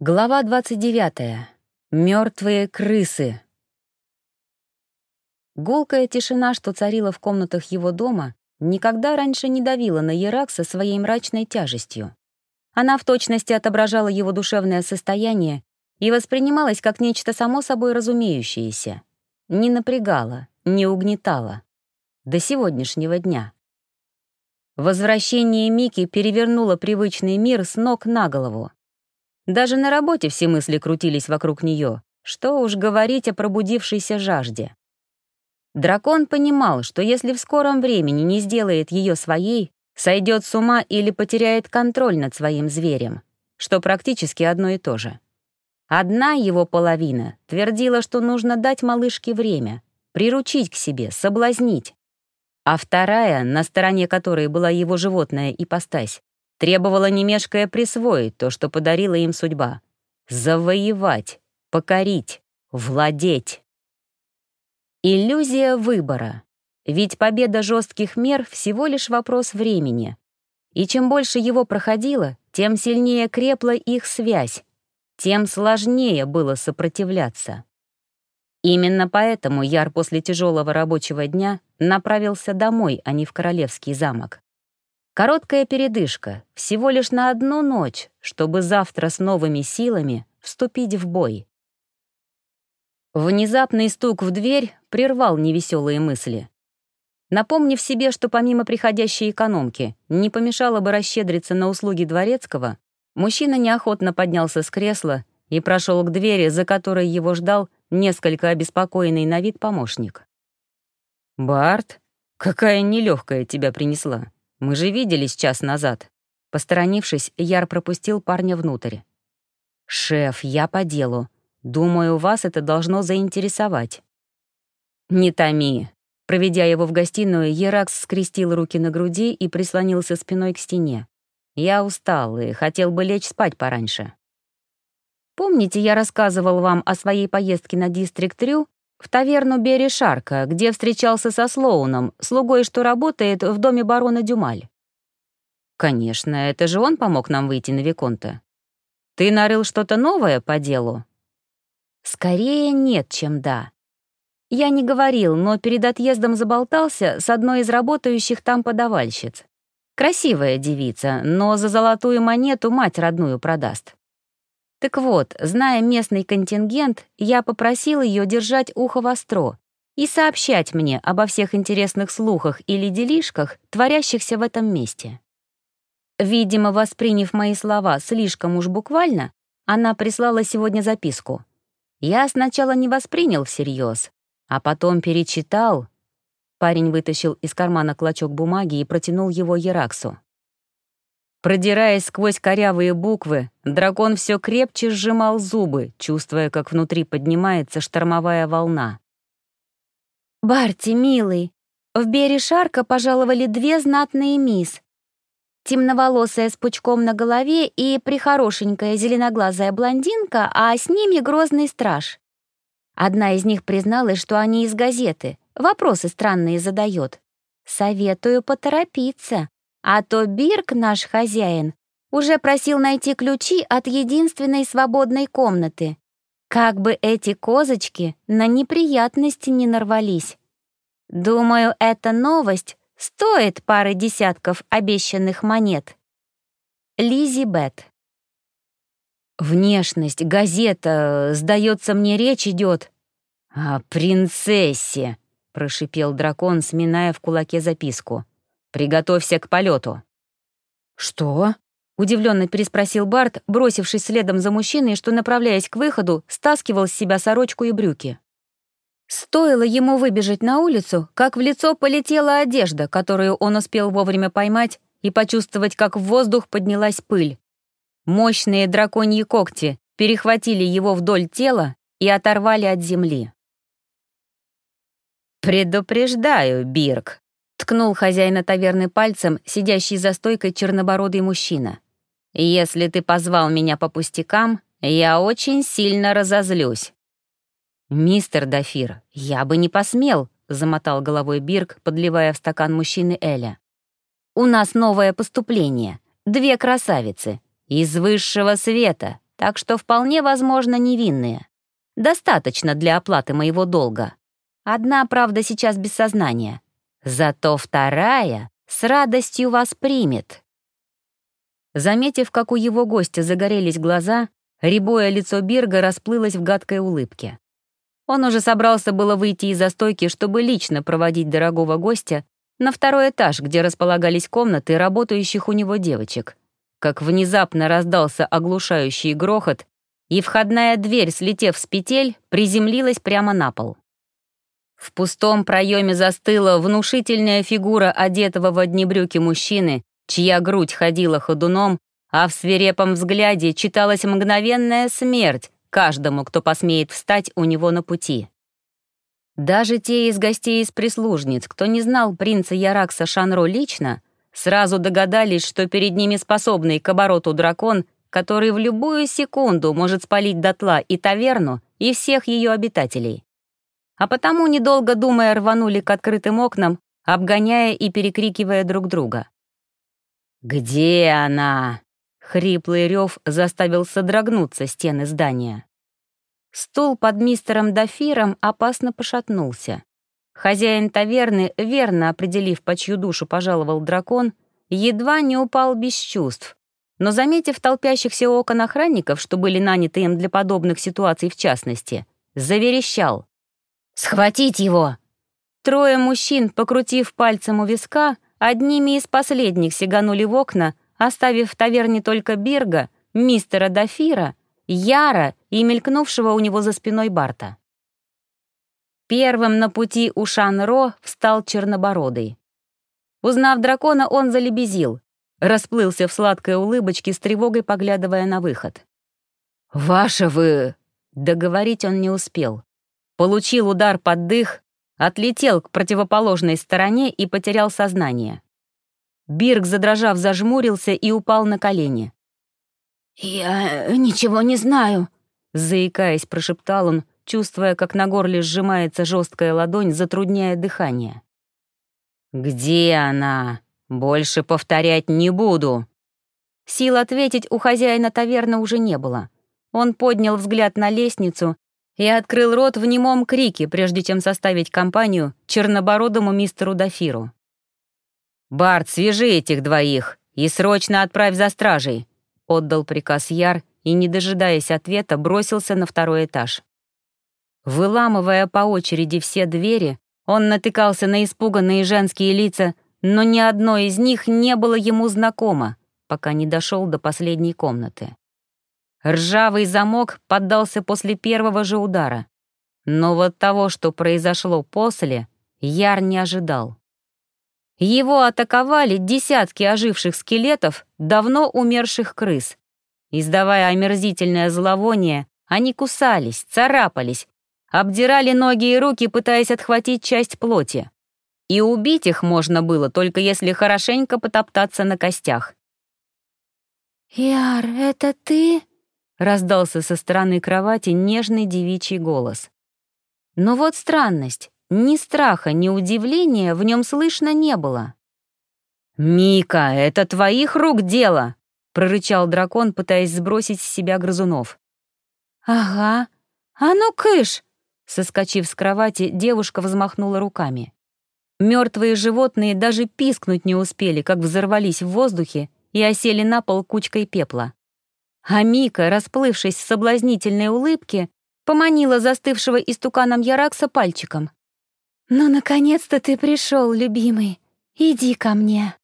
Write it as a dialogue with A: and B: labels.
A: Глава 29. Мертвые крысы. Гулкая тишина, что царила в комнатах его дома, никогда раньше не давила на Еракса своей мрачной тяжестью. Она в точности отображала его душевное состояние и воспринималась как нечто само собой разумеющееся. Не напрягала, не угнетала. До сегодняшнего дня. Возвращение Мики перевернуло привычный мир с ног на голову. Даже на работе все мысли крутились вокруг нее. Что уж говорить о пробудившейся жажде. Дракон понимал, что если в скором времени не сделает ее своей, сойдет с ума или потеряет контроль над своим зверем, что практически одно и то же. Одна его половина твердила, что нужно дать малышке время, приручить к себе, соблазнить. А вторая, на стороне которой была его животная ипостась, Требовала немешкая присвоить то, что подарила им судьба. Завоевать, покорить, владеть. Иллюзия выбора. Ведь победа жестких мер всего лишь вопрос времени. И чем больше его проходило, тем сильнее крепла их связь, тем сложнее было сопротивляться. Именно поэтому Яр после тяжелого рабочего дня направился домой, а не в Королевский замок. Короткая передышка, всего лишь на одну ночь, чтобы завтра с новыми силами вступить в бой. Внезапный стук в дверь прервал невеселые мысли. Напомнив себе, что помимо приходящей экономки не помешало бы расщедриться на услуги дворецкого, мужчина неохотно поднялся с кресла и прошел к двери, за которой его ждал несколько обеспокоенный на вид помощник. «Барт, какая нелегкая тебя принесла!» Мы же виделись час назад». Посторонившись, Яр пропустил парня внутрь. «Шеф, я по делу. Думаю, вас это должно заинтересовать». «Не томи». Проведя его в гостиную, Еракс скрестил руки на груди и прислонился спиной к стене. «Я устал и хотел бы лечь спать пораньше». «Помните, я рассказывал вам о своей поездке на Дистрикт Рю в таверну Бери Шарка, где встречался со Слоуном, слугой, что работает в доме барона Дюмаль. Конечно, это же он помог нам выйти на Виконта. Ты нарыл что-то новое по делу? Скорее нет, чем да. Я не говорил, но перед отъездом заболтался с одной из работающих там подавальщиц. Красивая девица, но за золотую монету мать родную продаст. Так вот, зная местный контингент, я попросил ее держать ухо востро и сообщать мне обо всех интересных слухах или делишках, творящихся в этом месте. Видимо, восприняв мои слова слишком уж буквально, она прислала сегодня записку. Я сначала не воспринял всерьез, а потом перечитал. Парень вытащил из кармана клочок бумаги и протянул его Ераксу. Продираясь сквозь корявые буквы, дракон все крепче сжимал зубы, чувствуя, как внутри поднимается штормовая волна. «Барти, милый, в Берешарка пожаловали две знатные мисс. Темноволосая с пучком на голове и прихорошенькая зеленоглазая блондинка, а с ними грозный страж. Одна из них призналась, что они из газеты, вопросы странные задает. Советую поторопиться, а то Бирк, наш хозяин, уже просил найти ключи от единственной свободной комнаты. Как бы эти козочки на неприятности не нарвались. Думаю, эта новость стоит пары десятков обещанных монет. Лизи Бет. Внешность, газета, сдается мне, речь идет о принцессе, прошипел дракон, сминая в кулаке записку. Приготовься к полету. Что? Удивленно переспросил Барт, бросившись следом за мужчиной, что, направляясь к выходу, стаскивал с себя сорочку и брюки. Стоило ему выбежать на улицу, как в лицо полетела одежда, которую он успел вовремя поймать и почувствовать, как в воздух поднялась пыль. Мощные драконьи когти перехватили его вдоль тела и оторвали от земли. «Предупреждаю, Бирк», ткнул хозяина таверны пальцем, сидящий за стойкой чернобородый мужчина. «Если ты позвал меня по пустякам, я очень сильно разозлюсь». «Мистер Дафир, я бы не посмел», — замотал головой Бирк, подливая в стакан мужчины Эля. «У нас новое поступление. Две красавицы. Из высшего света. так что вполне возможно невинные. Достаточно для оплаты моего долга. Одна, правда, сейчас без сознания. Зато вторая с радостью вас примет. Заметив, как у его гостя загорелись глаза, рябое лицо Бирга расплылось в гадкой улыбке. Он уже собрался было выйти из застойки, чтобы лично проводить дорогого гостя на второй этаж, где располагались комнаты работающих у него девочек. Как внезапно раздался оглушающий грохот, и входная дверь, слетев с петель, приземлилась прямо на пол. В пустом проеме застыла внушительная фигура одетого в одни брюки мужчины, чья грудь ходила ходуном, а в свирепом взгляде читалась мгновенная смерть каждому, кто посмеет встать у него на пути. Даже те из гостей из прислужниц, кто не знал принца Яракса Шанро лично, сразу догадались, что перед ними способный к обороту дракон, который в любую секунду может спалить дотла и таверну, и всех ее обитателей. А потому, недолго думая, рванули к открытым окнам, обгоняя и перекрикивая друг друга. «Где она?» — хриплый рев заставил содрогнуться стены здания. Стул под мистером Дафиром опасно пошатнулся. Хозяин таверны, верно определив, по чью душу пожаловал дракон, едва не упал без чувств, но, заметив толпящихся окон охранников, что были наняты им для подобных ситуаций в частности, заверещал. «Схватить его!» Трое мужчин, покрутив пальцем у виска, одними из последних сиганули в окна, оставив в таверне только Бирга, мистера Дафира, Яра и мелькнувшего у него за спиной Барта. Первым на пути у Шан-Ро встал Чернобородый. Узнав дракона, он залебезил, расплылся в сладкой улыбочке с тревогой, поглядывая на выход. «Ваша вы...» Договорить он не успел. Получил удар под дых, отлетел к противоположной стороне и потерял сознание. Бирк, задрожав, зажмурился и упал на колени. «Я ничего не знаю», — заикаясь, прошептал он, чувствуя, как на горле сжимается жесткая ладонь, затрудняя дыхание. «Где она? Больше повторять не буду». Сил ответить у хозяина таверны уже не было. Он поднял взгляд на лестницу и открыл рот в немом крике, прежде чем составить компанию чернобородому мистеру Дафиру. «Барт, свяжи этих двоих и срочно отправь за стражей», — отдал приказ Яр и, не дожидаясь ответа, бросился на второй этаж. Выламывая по очереди все двери, он натыкался на испуганные женские лица, но ни одно из них не было ему знакомо, пока не дошел до последней комнаты. Ржавый замок поддался после первого же удара. Но вот того, что произошло после, Яр не ожидал. Его атаковали десятки оживших скелетов давно умерших крыс. Издавая омерзительное зловоние, они кусались, царапались, обдирали ноги и руки, пытаясь отхватить часть плоти. И убить их можно было, только если хорошенько потоптаться на костях.
B: «Яр, это ты?»
A: — раздался со стороны кровати нежный девичий голос. Но вот странность. Ни страха, ни удивления в нем слышно не было. «Мика, это твоих рук дело!» — прорычал дракон, пытаясь сбросить с себя грызунов.
B: «Ага. А ну, кыш!»
A: Соскочив с кровати, девушка взмахнула руками. Мертвые животные даже пискнуть не успели, как взорвались в воздухе и осели на пол кучкой пепла. А Мика, расплывшись в соблазнительной улыбке, поманила застывшего истуканом Яракса пальчиком.
B: «Ну, наконец-то ты пришел, любимый. Иди ко мне».